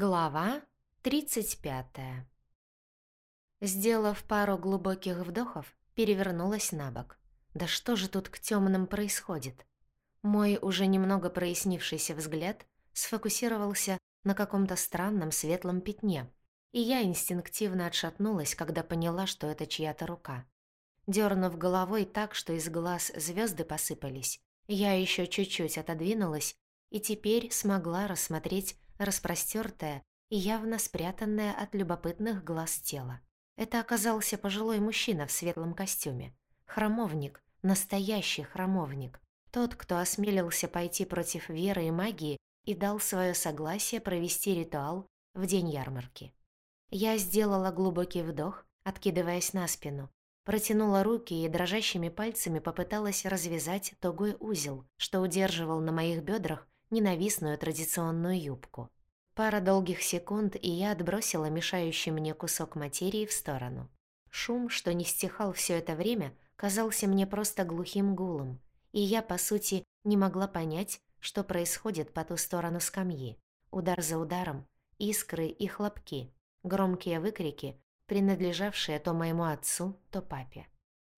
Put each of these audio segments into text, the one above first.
Глава 35 Сделав пару глубоких вдохов, перевернулась на бок. Да что же тут к темным происходит? Мой уже немного прояснившийся взгляд сфокусировался на каком-то странном светлом пятне, и я инстинктивно отшатнулась, когда поняла, что это чья-то рука. Дернув головой так, что из глаз звезды посыпались, я еще чуть-чуть отодвинулась и теперь смогла рассмотреть распростёртое и явно спрятанное от любопытных глаз тело. Это оказался пожилой мужчина в светлом костюме. Храмовник, настоящий храмовник. Тот, кто осмелился пойти против веры и магии и дал свое согласие провести ритуал в день ярмарки. Я сделала глубокий вдох, откидываясь на спину, протянула руки и дрожащими пальцами попыталась развязать тугой узел, что удерживал на моих бедрах ненавистную традиционную юбку. Пара долгих секунд, и я отбросила мешающий мне кусок материи в сторону. Шум, что не стихал все это время, казался мне просто глухим гулом, и я, по сути, не могла понять, что происходит по ту сторону скамьи. Удар за ударом, искры и хлопки, громкие выкрики, принадлежавшие то моему отцу, то папе.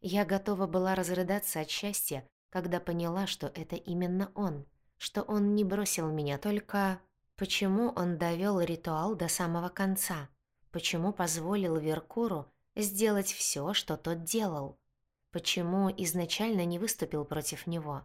Я готова была разрыдаться от счастья, когда поняла, что это именно он — что он не бросил меня, только почему он довёл ритуал до самого конца, почему позволил Веркуру сделать всё, что тот делал, почему изначально не выступил против него.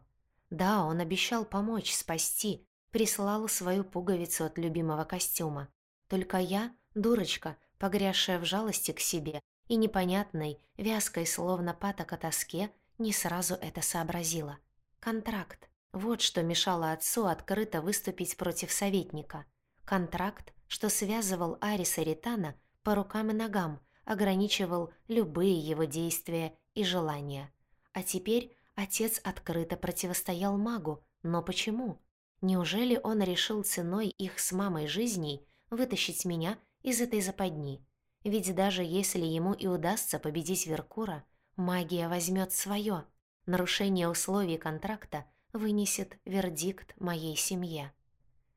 Да, он обещал помочь, спасти, прислал свою пуговицу от любимого костюма. Только я, дурочка, погрязшая в жалости к себе и непонятной, вязкой, словно паток о тоске, не сразу это сообразила. Контракт. Вот что мешало отцу открыто выступить против советника. Контракт, что связывал Ариса Ритана по рукам и ногам, ограничивал любые его действия и желания. А теперь отец открыто противостоял магу, но почему? Неужели он решил ценой их с мамой жизней вытащить меня из этой западни? Ведь даже если ему и удастся победить Веркура, магия возьмет свое. Нарушение условий контракта вынесет вердикт моей семье.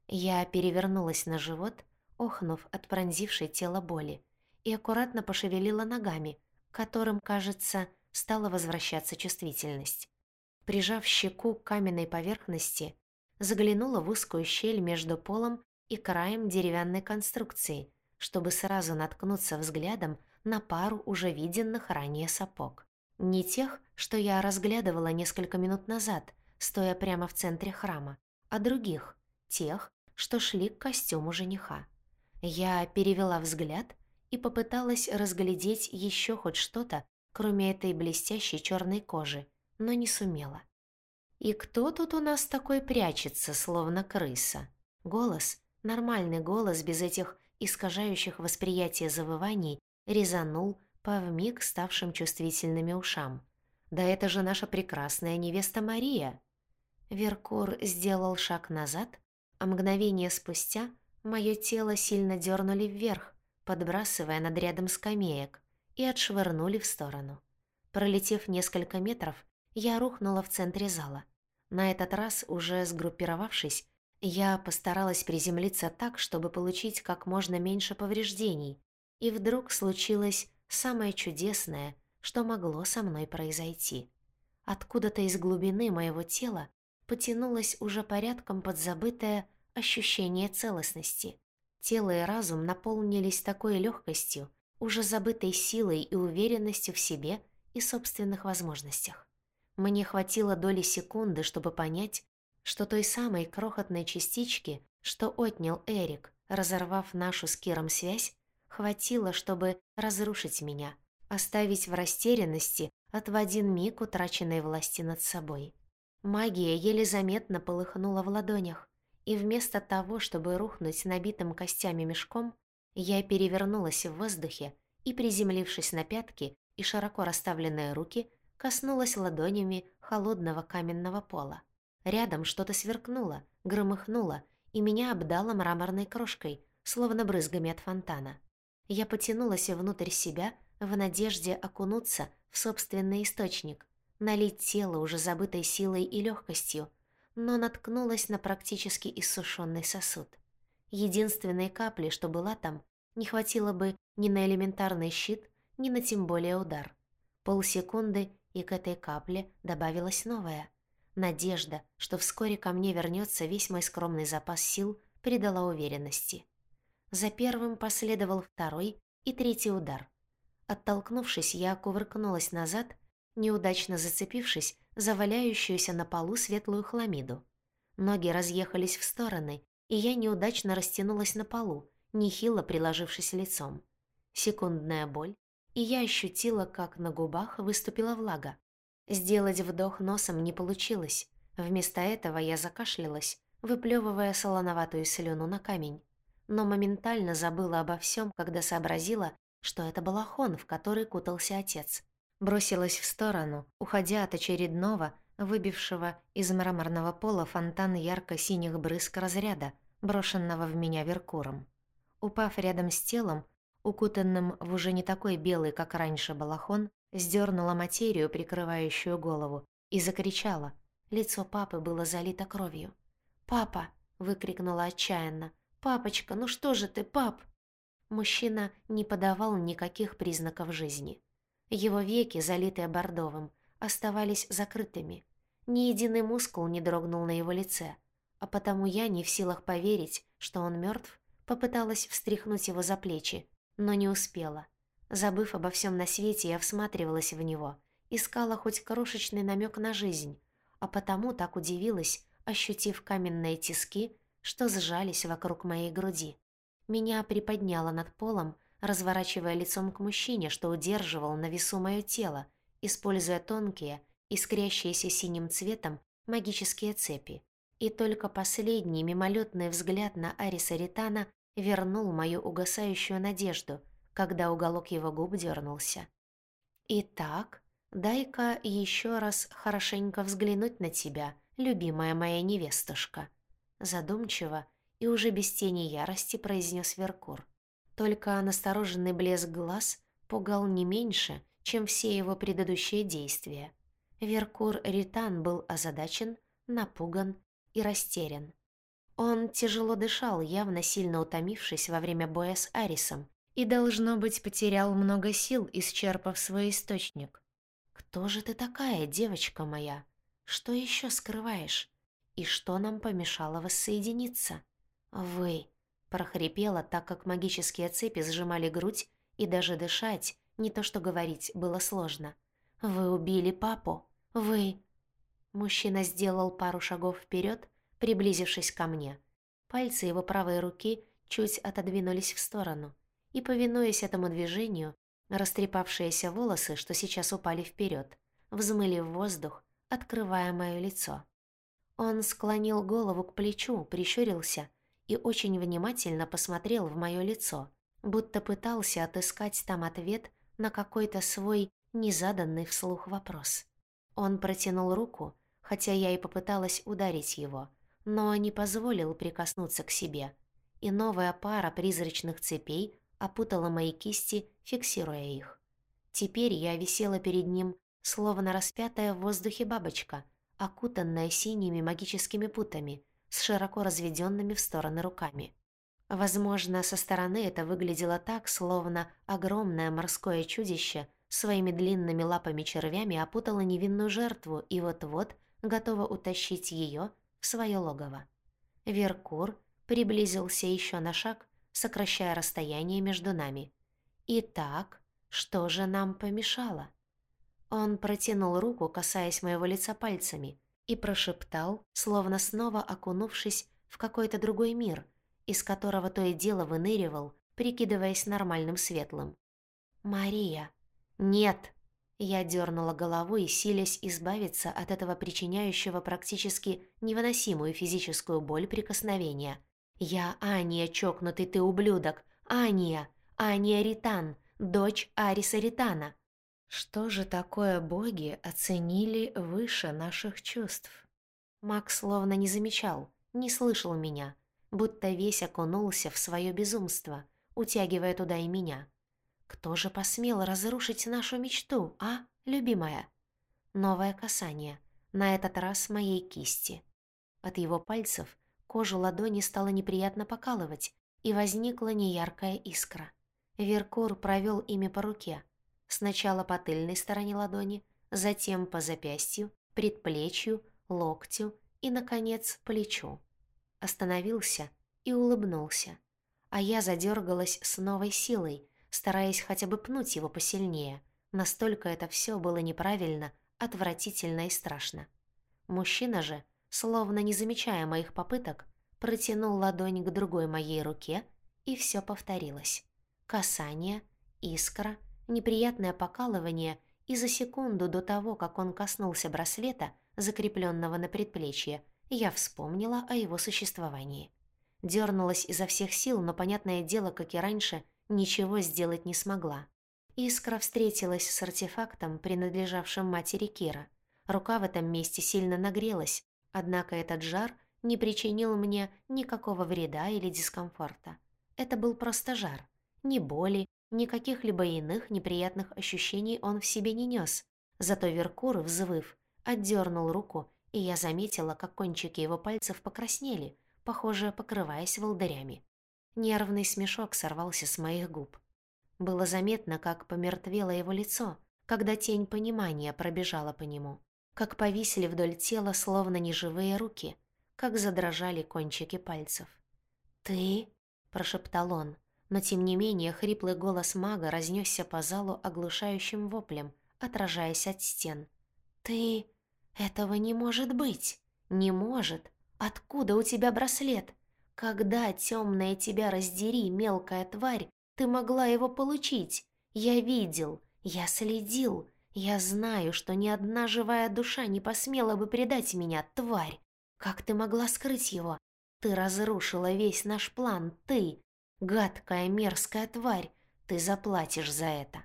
Я перевернулась на живот, охнув от пронзившей тело боли, и аккуратно пошевелила ногами, которым, кажется, стала возвращаться чувствительность. Прижав щеку к каменной поверхности, заглянула в узкую щель между полом и краем деревянной конструкции, чтобы сразу наткнуться взглядом на пару уже виденных ранее сапог. Не тех, что я разглядывала несколько минут назад, стоя прямо в центре храма, а других, тех, что шли к костюму жениха. Я перевела взгляд и попыталась разглядеть еще хоть что-то, кроме этой блестящей черной кожи, но не сумела. «И кто тут у нас такой прячется, словно крыса?» Голос, нормальный голос без этих искажающих восприятие завываний, резанул по вмиг ставшим чувствительными ушам. «Да это же наша прекрасная невеста Мария!» Веркур сделал шаг назад, а мгновение спустя мое тело сильно дернули вверх, подбрасывая над рядом скамеек, и отшвырнули в сторону. Пролетев несколько метров, я рухнула в центре зала. На этот раз, уже сгруппировавшись, я постаралась приземлиться так, чтобы получить как можно меньше повреждений, и вдруг случилось самое чудесное, что могло со мной произойти. Откуда-то из глубины моего тела потянулось уже порядком подзабытое ощущение целостности. Тело и разум наполнились такой легкостью, уже забытой силой и уверенностью в себе и собственных возможностях. Мне хватило доли секунды, чтобы понять, что той самой крохотной частички, что отнял Эрик, разорвав нашу с Киром связь, хватило, чтобы разрушить меня, оставить в растерянности от в один миг утраченной власти над собой. Магия еле заметно полыхнула в ладонях, и вместо того, чтобы рухнуть набитым костями мешком, я перевернулась в воздухе и, приземлившись на пятки и широко расставленные руки, коснулась ладонями холодного каменного пола. Рядом что-то сверкнуло, громыхнуло, и меня обдало мраморной крошкой, словно брызгами от фонтана. Я потянулась внутрь себя в надежде окунуться в собственный источник, налить тело уже забытой силой и легкостью, но наткнулась на практически иссушенный сосуд. Единственной капли, что была там, не хватило бы ни на элементарный щит, ни на тем более удар. Полсекунды, и к этой капле добавилась новая. Надежда, что вскоре ко мне вернется весь мой скромный запас сил, придала уверенности. За первым последовал второй и третий удар. Оттолкнувшись, я кувыркнулась назад, неудачно зацепившись за валяющуюся на полу светлую хламиду. Ноги разъехались в стороны, и я неудачно растянулась на полу, нехило приложившись лицом. Секундная боль, и я ощутила, как на губах выступила влага. Сделать вдох носом не получилось. Вместо этого я закашлялась, выплевывая солоноватую слюну на камень. Но моментально забыла обо всем, когда сообразила, что это балахон, в который кутался отец. Бросилась в сторону, уходя от очередного, выбившего из мраморного пола фонтан ярко-синих брызг разряда, брошенного в меня Веркуром. Упав рядом с телом, укутанным в уже не такой белый, как раньше, балахон, сдернула материю, прикрывающую голову, и закричала. Лицо папы было залито кровью. «Папа!» — выкрикнула отчаянно. «Папочка, ну что же ты, пап?» Мужчина не подавал никаких признаков жизни. Его веки, залитые бордовым, оставались закрытыми. Ни единый мускул не дрогнул на его лице, а потому я, не в силах поверить, что он мертв, попыталась встряхнуть его за плечи, но не успела. Забыв обо всем на свете, я всматривалась в него, искала хоть крошечный намек на жизнь, а потому так удивилась, ощутив каменные тиски, что сжались вокруг моей груди. Меня приподняло над полом, разворачивая лицом к мужчине, что удерживал на весу мое тело, используя тонкие, искрящиеся синим цветом магические цепи. И только последний мимолетный взгляд на Ариса Ритана вернул мою угасающую надежду, когда уголок его губ дернулся. «Итак, дай-ка еще раз хорошенько взглянуть на тебя, любимая моя невестушка», задумчиво и уже без тени ярости произнес Веркур. Только настороженный блеск глаз пугал не меньше, чем все его предыдущие действия. Веркур Ритан был озадачен, напуган и растерян. Он тяжело дышал, явно сильно утомившись во время боя с Арисом, и, должно быть, потерял много сил, исчерпав свой источник. «Кто же ты такая, девочка моя? Что еще скрываешь? И что нам помешало воссоединиться?» «Вы», — прохрипела, так как магические цепи сжимали грудь, и даже дышать, не то что говорить, было сложно. «Вы убили папу? Вы...» Мужчина сделал пару шагов вперед, приблизившись ко мне. Пальцы его правой руки чуть отодвинулись в сторону, и, повинуясь этому движению, растрепавшиеся волосы, что сейчас упали вперед, взмыли в воздух, открывая мое лицо. Он склонил голову к плечу, прищурился и очень внимательно посмотрел в мое лицо, будто пытался отыскать там ответ на какой-то свой незаданный вслух вопрос. Он протянул руку, хотя я и попыталась ударить его, но не позволил прикоснуться к себе, и новая пара призрачных цепей опутала мои кисти, фиксируя их. Теперь я висела перед ним, словно распятая в воздухе бабочка, окутанная синими магическими путами, с широко разведенными в стороны руками. Возможно, со стороны это выглядело так, словно огромное морское чудище своими длинными лапами-червями опутало невинную жертву и вот-вот готово утащить ее в свое логово. Веркур приблизился еще на шаг, сокращая расстояние между нами. «Итак, что же нам помешало?» Он протянул руку, касаясь моего лица пальцами, и прошептал, словно снова окунувшись в какой-то другой мир, из которого то и дело выныривал, прикидываясь нормальным светлым. «Мария!» «Нет!» Я дернула головой, силясь избавиться от этого причиняющего практически невыносимую физическую боль прикосновения. «Я Ания, чокнутый ты ублюдок! Ания! Ания Ритан, дочь Ариса Ритана!» Что же такое боги оценили выше наших чувств? Макс словно не замечал, не слышал меня, будто весь окунулся в свое безумство, утягивая туда и меня. Кто же посмел разрушить нашу мечту, а, любимая? Новое касание, на этот раз моей кисти. От его пальцев кожу ладони стало неприятно покалывать, и возникла неяркая искра. Веркур провел ими по руке. Сначала по тыльной стороне ладони, затем по запястью, предплечью, локтю и, наконец, плечу. Остановился и улыбнулся. А я задергалась с новой силой, стараясь хотя бы пнуть его посильнее. Настолько это все было неправильно, отвратительно и страшно. Мужчина же, словно не замечая моих попыток, протянул ладонь к другой моей руке, и все повторилось. Касание, искра, неприятное покалывание, и за секунду до того, как он коснулся браслета, закрепленного на предплечье, я вспомнила о его существовании. Дернулась изо всех сил, но, понятное дело, как и раньше, ничего сделать не смогла. Искра встретилась с артефактом, принадлежавшим матери Кира. Рука в этом месте сильно нагрелась, однако этот жар не причинил мне никакого вреда или дискомфорта. Это был просто жар. Ни боли, ни каких-либо иных неприятных ощущений он в себе не нес. Зато Веркур, взвыв, отдернул руку, и я заметила, как кончики его пальцев покраснели, похоже, покрываясь волдырями. Нервный смешок сорвался с моих губ. Было заметно, как помертвело его лицо, когда тень понимания пробежала по нему, как повисли вдоль тела словно неживые руки, как задрожали кончики пальцев. «Ты?» – прошептал он, но тем не менее хриплый голос мага разнесся по залу оглушающим воплем, отражаясь от стен. «Ты... этого не может быть! Не может! Откуда у тебя браслет? Когда, темная тебя раздери, мелкая тварь, ты могла его получить? Я видел, я следил, я знаю, что ни одна живая душа не посмела бы предать меня, тварь! Как ты могла скрыть его? Ты разрушила весь наш план, ты! Гадкая, мерзкая тварь, ты заплатишь за это.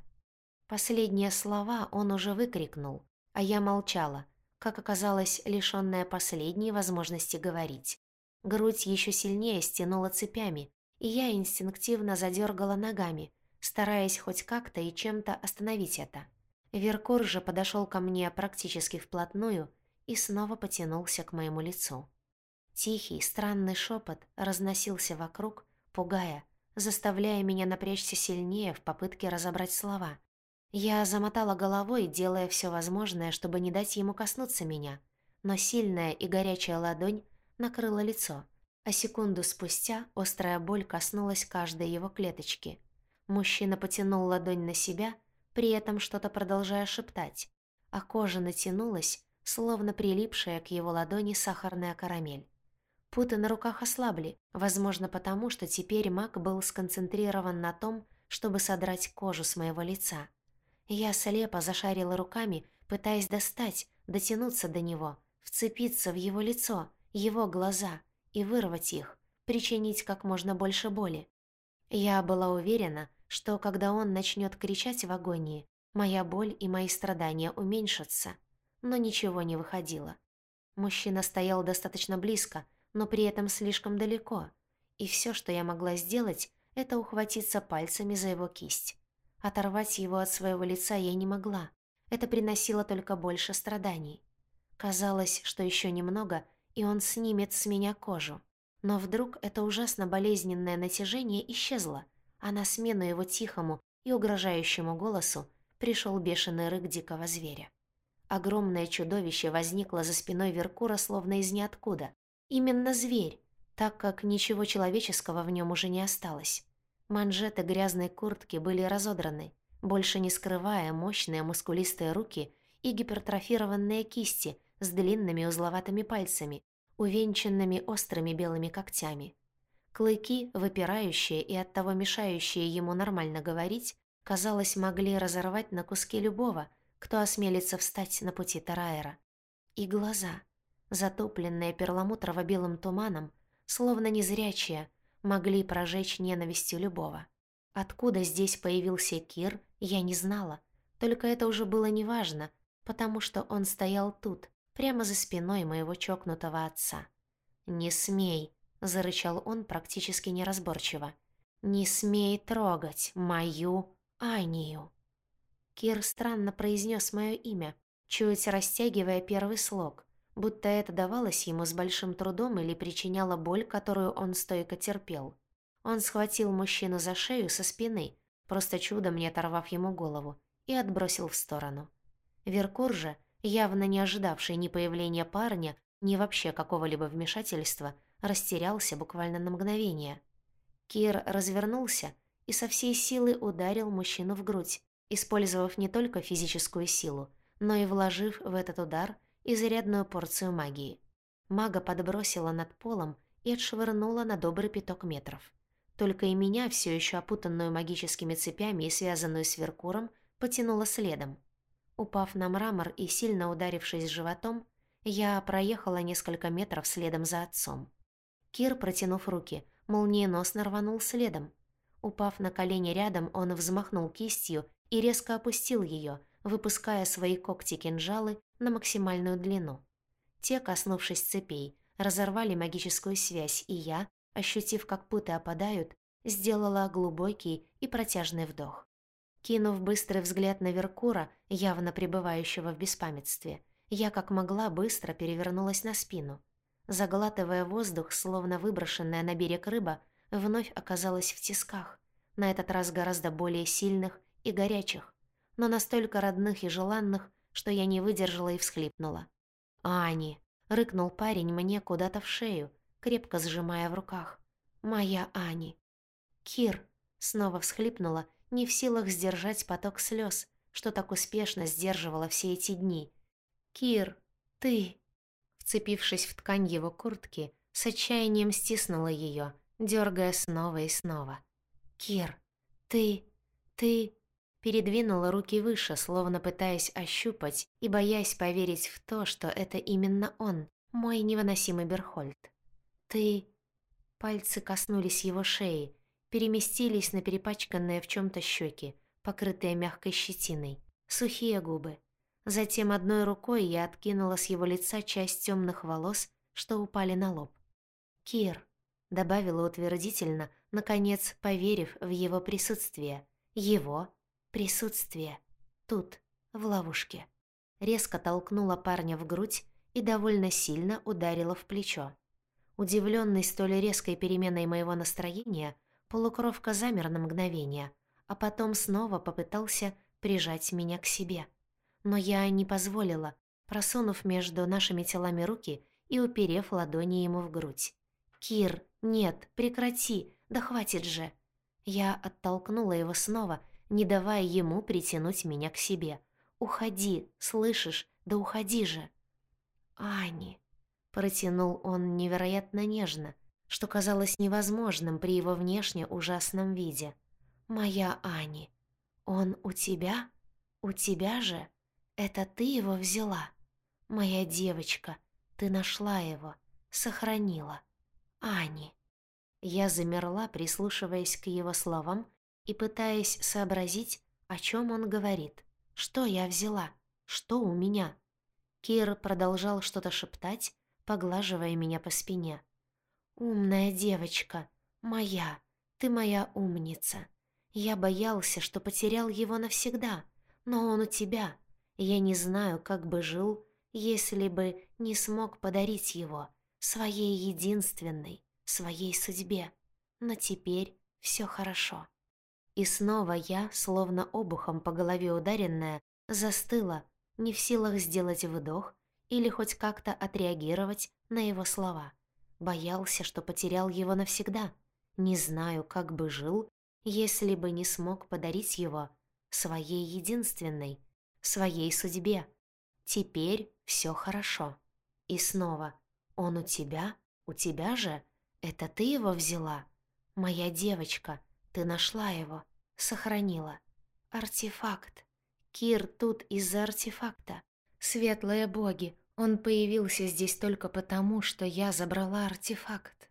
Последние слова он уже выкрикнул, а я молчала, как оказалось, лишённая последней возможности говорить. Грудь еще сильнее стянула цепями, и я инстинктивно задергала ногами, стараясь хоть как-то и чем-то остановить это. Веркур же подошел ко мне практически вплотную и снова потянулся к моему лицу. Тихий, странный шепот разносился вокруг, пугая, заставляя меня напрячься сильнее в попытке разобрать слова. Я замотала головой, делая все возможное, чтобы не дать ему коснуться меня, но сильная и горячая ладонь накрыла лицо, а секунду спустя острая боль коснулась каждой его клеточки. Мужчина потянул ладонь на себя, при этом что-то продолжая шептать, а кожа натянулась, словно прилипшая к его ладони сахарная карамель. Путы на руках ослабли, возможно потому, что теперь маг был сконцентрирован на том, чтобы содрать кожу с моего лица. Я слепо зашарила руками, пытаясь достать, дотянуться до него, вцепиться в его лицо, его глаза и вырвать их, причинить как можно больше боли. Я была уверена, что когда он начнет кричать в агонии, моя боль и мои страдания уменьшатся, но ничего не выходило. Мужчина стоял достаточно близко, но при этом слишком далеко, и все, что я могла сделать, это ухватиться пальцами за его кисть. Оторвать его от своего лица я не могла. Это приносило только больше страданий. Казалось, что еще немного, и он снимет с меня кожу. Но вдруг это ужасно болезненное натяжение исчезло, а на смену его тихому и угрожающему голосу пришел бешеный рык дикого зверя. Огромное чудовище возникло за спиной Веркура словно из ниоткуда, Именно зверь, так как ничего человеческого в нем уже не осталось. Манжеты грязной куртки были разодраны, больше не скрывая мощные мускулистые руки и гипертрофированные кисти с длинными узловатыми пальцами, увенчанными острыми белыми когтями. Клыки, выпирающие и оттого мешающие ему нормально говорить, казалось, могли разорвать на куски любого, кто осмелится встать на пути Тараэра. И глаза — затопленные перламутрово-белым туманом, словно незрячие, могли прожечь ненавистью любого. Откуда здесь появился Кир, я не знала, только это уже было неважно, потому что он стоял тут, прямо за спиной моего чокнутого отца. «Не смей!» — зарычал он практически неразборчиво. «Не смей трогать мою Анию!» Кир странно произнес мое имя, чуть растягивая первый слог, будто это давалось ему с большим трудом или причиняло боль, которую он стойко терпел. Он схватил мужчину за шею со спины, просто чудом не оторвав ему голову, и отбросил в сторону. Веркур же, явно не ожидавший ни появления парня, ни вообще какого-либо вмешательства, растерялся буквально на мгновение. Кир развернулся и со всей силы ударил мужчину в грудь, использовав не только физическую силу, но и вложив в этот удар изрядную порцию магии. Мага подбросила над полом и отшвырнула на добрый пяток метров. Только и меня, все еще опутанную магическими цепями и связанную с Веркуром, потянуло следом. Упав на мрамор и сильно ударившись животом, я проехала несколько метров следом за отцом. Кир, протянув руки, молниеносно рванул следом. Упав на колени рядом, он взмахнул кистью и резко опустил ее, выпуская свои когти-кинжалы на максимальную длину. Те, коснувшись цепей, разорвали магическую связь, и я, ощутив, как путы опадают, сделала глубокий и протяжный вдох. Кинув быстрый взгляд на Веркура, явно пребывающего в беспамятстве, я как могла быстро перевернулась на спину. Заглатывая воздух, словно выброшенная на берег рыба, вновь оказалась в тисках, на этот раз гораздо более сильных и горячих, но настолько родных и желанных, что я не выдержала и всхлипнула. «Ани!» — рыкнул парень мне куда-то в шею, крепко сжимая в руках. «Моя Ани!» «Кир!» — снова всхлипнула, не в силах сдержать поток слез, что так успешно сдерживала все эти дни. «Кир! Ты!» Вцепившись в ткань его куртки, с отчаянием стиснула ее, дергая снова и снова. «Кир! Ты! Ты!» Передвинула руки выше, словно пытаясь ощупать и боясь поверить в то, что это именно он, мой невыносимый Берхольд. «Ты...» Пальцы коснулись его шеи, переместились на перепачканные в чем то щеки, покрытые мягкой щетиной, сухие губы. Затем одной рукой я откинула с его лица часть темных волос, что упали на лоб. «Кир», — добавила утвердительно, наконец поверив в его присутствие. Его Присутствие. Тут, в ловушке. Резко толкнула парня в грудь и довольно сильно ударила в плечо. Удивленный столь резкой переменой моего настроения, полукровка замер на мгновение, а потом снова попытался прижать меня к себе. Но я не позволила, просунув между нашими телами руки и уперев ладони ему в грудь. «Кир, нет, прекрати, да хватит же!» Я оттолкнула его снова не давая ему притянуть меня к себе. «Уходи, слышишь? Да уходи же!» «Ани!» — протянул он невероятно нежно, что казалось невозможным при его внешне ужасном виде. «Моя Ани! Он у тебя? У тебя же? Это ты его взяла? Моя девочка, ты нашла его, сохранила. Ани!» Я замерла, прислушиваясь к его словам и пытаясь сообразить, о чем он говорит. Что я взяла? Что у меня? Кир продолжал что-то шептать, поглаживая меня по спине. «Умная девочка, моя, ты моя умница. Я боялся, что потерял его навсегда, но он у тебя. Я не знаю, как бы жил, если бы не смог подарить его, своей единственной, своей судьбе. Но теперь все хорошо». И снова я, словно обухом по голове ударенная, застыла, не в силах сделать вдох или хоть как-то отреагировать на его слова. Боялся, что потерял его навсегда. Не знаю, как бы жил, если бы не смог подарить его своей единственной, своей судьбе. Теперь все хорошо. И снова, он у тебя, у тебя же? Это ты его взяла? Моя девочка — ты нашла его, сохранила. Артефакт. Кир тут из-за артефакта. Светлые боги, он появился здесь только потому, что я забрала артефакт.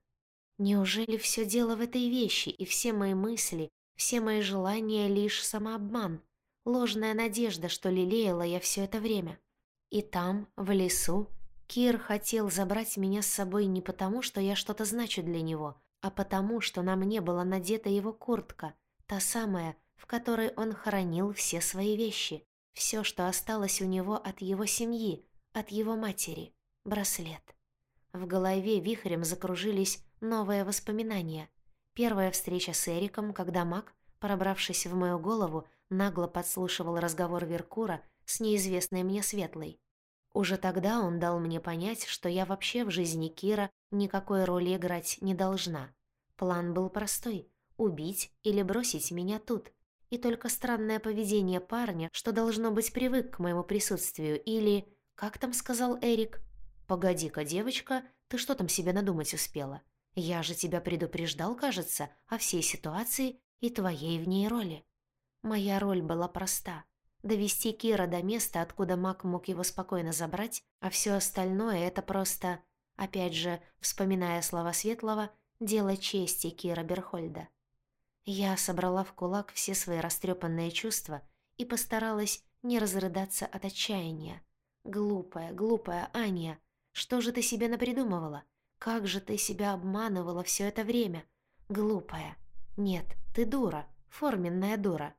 Неужели все дело в этой вещи, и все мои мысли, все мои желания лишь самообман, ложная надежда, что лелеяла я все это время? И там, в лесу, Кир хотел забрать меня с собой не потому, что я что-то значу для него, а потому, что на мне была надета его куртка, та самая, в которой он хранил все свои вещи, все, что осталось у него от его семьи, от его матери. Браслет. В голове вихрем закружились новые воспоминания. Первая встреча с Эриком, когда маг, пробравшись в мою голову, нагло подслушивал разговор Веркура с неизвестной мне Светлой. Уже тогда он дал мне понять, что я вообще в жизни Кира никакой роли играть не должна. План был простой — убить или бросить меня тут. И только странное поведение парня, что должно быть привык к моему присутствию, или... Как там сказал Эрик? «Погоди-ка, девочка, ты что там себе надумать успела? Я же тебя предупреждал, кажется, о всей ситуации и твоей в ней роли». Моя роль была проста — довести Кира до места, откуда маг мог его спокойно забрать, а все остальное — это просто, опять же, вспоминая слова Светлого, дело чести Кира Берхольда. Я собрала в кулак все свои растрепанные чувства и постаралась не разрыдаться от отчаяния. Глупая, глупая Аня, что же ты себе напридумывала? Как же ты себя обманывала все это время? Глупая. Нет, ты дура, форменная дура.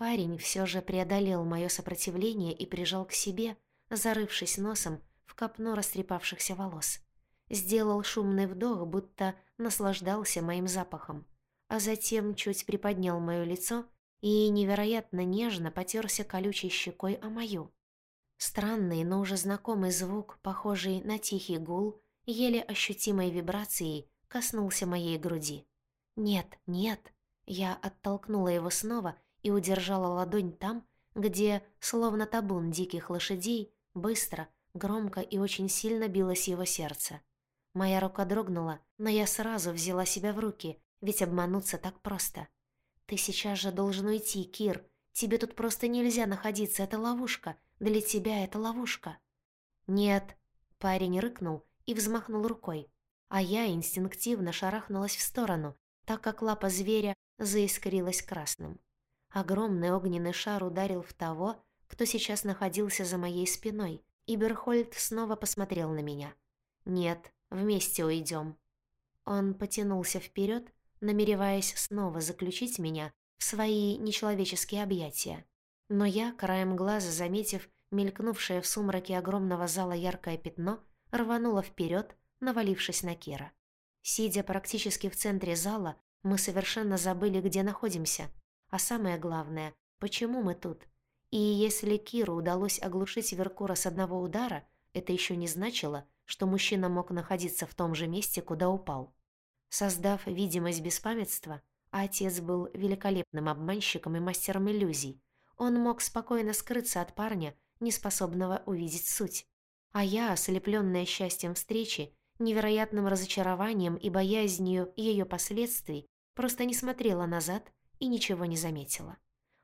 Парень все же преодолел мое сопротивление и прижал к себе, зарывшись носом в копну растрепавшихся волос. Сделал шумный вдох, будто наслаждался моим запахом, а затем чуть приподнял мое лицо и невероятно нежно потерся колючей щекой о мою. Странный, но уже знакомый звук, похожий на тихий гул, еле ощутимой вибрацией, коснулся моей груди. «Нет, нет!» Я оттолкнула его снова и удержала ладонь там, где, словно табун диких лошадей, быстро, громко и очень сильно билось его сердце. Моя рука дрогнула, но я сразу взяла себя в руки, ведь обмануться так просто. «Ты сейчас же должен уйти, Кир. Тебе тут просто нельзя находиться, это ловушка. Для тебя это ловушка». «Нет», — парень рыкнул и взмахнул рукой, а я инстинктивно шарахнулась в сторону, так как лапа зверя заискрилась красным. Огромный огненный шар ударил в того, кто сейчас находился за моей спиной, и Берхольд снова посмотрел на меня. «Нет, вместе уйдем». Он потянулся вперед, намереваясь снова заключить меня в свои нечеловеческие объятия. Но я, краем глаза заметив мелькнувшее в сумраке огромного зала яркое пятно, рванула вперед, навалившись на Кира. Сидя практически в центре зала, мы совершенно забыли, где находимся, а самое главное, почему мы тут. И если Киру удалось оглушить Веркура с одного удара, это еще не значило, что мужчина мог находиться в том же месте, куда упал. Создав видимость беспамятства, отец был великолепным обманщиком и мастером иллюзий, он мог спокойно скрыться от парня, неспособного увидеть суть. А я, ослепленная счастьем встречи, невероятным разочарованием и боязнью ее последствий, просто не смотрела назад и ничего не заметила.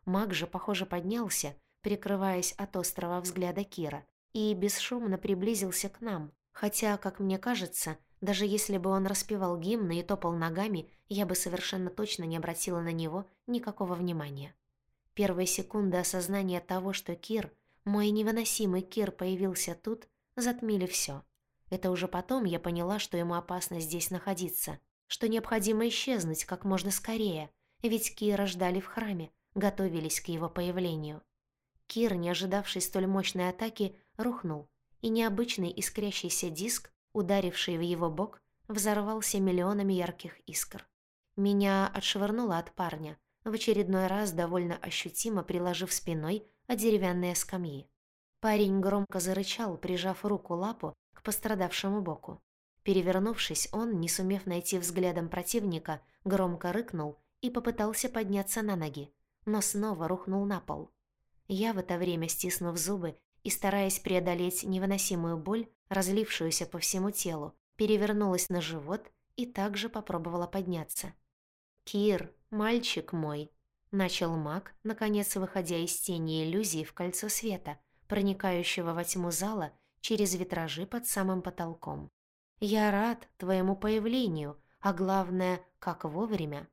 Маг же, похоже, поднялся, прикрываясь от острого взгляда Кира, и бесшумно приблизился к нам, хотя, как мне кажется, даже если бы он распевал гимны и топал ногами, я бы совершенно точно не обратила на него никакого внимания. Первые секунды осознания того, что Кир, мой невыносимый Кир, появился тут, затмили все. Это уже потом я поняла, что ему опасно здесь находиться, что необходимо исчезнуть как можно скорее, ведь Кира ждали в храме, готовились к его появлению. Кир, не ожидавший столь мощной атаки, рухнул, и необычный искрящийся диск, ударивший в его бок, взорвался миллионами ярких искр. Меня отшвырнуло от парня, в очередной раз довольно ощутимо приложив спиной о деревянные скамьи. Парень громко зарычал, прижав руку-лапу к пострадавшему боку. Перевернувшись, он, не сумев найти взглядом противника, громко рыкнул и попытался подняться на ноги, но снова рухнул на пол. Я в это время, стиснув зубы и стараясь преодолеть невыносимую боль, разлившуюся по всему телу, перевернулась на живот и также попробовала подняться. «Кир, мальчик мой!» — начал маг, наконец выходя из тени иллюзии в кольцо света, проникающего во тьму зала через витражи под самым потолком. «Я рад твоему появлению, а главное, как вовремя».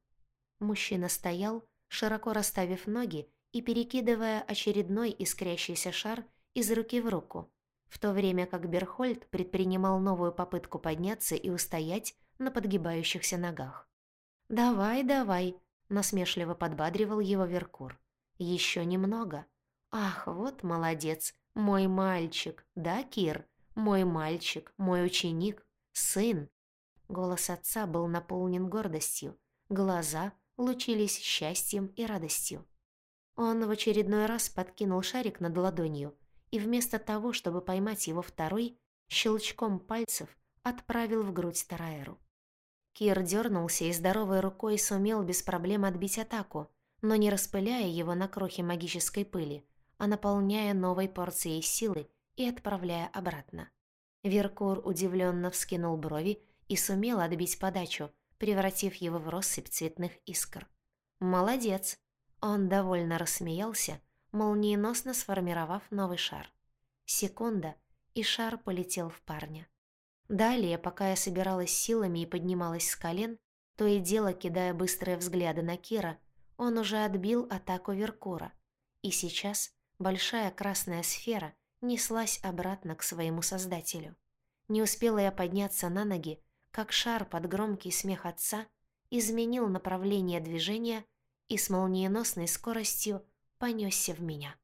Мужчина стоял, широко расставив ноги и перекидывая очередной искрящийся шар из руки в руку, в то время как Берхольд предпринимал новую попытку подняться и устоять на подгибающихся ногах. «Давай, давай», — насмешливо подбадривал его Веркур. «Еще немного. Ах, вот молодец, мой мальчик, да, Кир? Мой мальчик, мой ученик, сын. Голос отца был наполнен гордостью, глаза лучились счастьем и радостью. Он в очередной раз подкинул шарик над ладонью и вместо того, чтобы поймать его второй, щелчком пальцев отправил в грудь Тараэру. Кир дернулся и здоровой рукой сумел без проблем отбить атаку, но не распыляя его на крохи магической пыли, а наполняя новой порцией силы и отправляя обратно. Веркур удивленно вскинул брови и сумел отбить подачу, превратив его в россыпь цветных искр. «Молодец!» Он довольно рассмеялся, молниеносно сформировав новый шар. Секунда, и шар полетел в парня. Далее, пока я собиралась силами и поднималась с колен, то и дело кидая быстрые взгляды на Кира, он уже отбил атаку Веркура. И сейчас большая красная сфера неслась обратно к своему создателю. Не успела я подняться на ноги, как шар под громкий смех отца изменил направление движения и с молниеносной скоростью понесся в меня.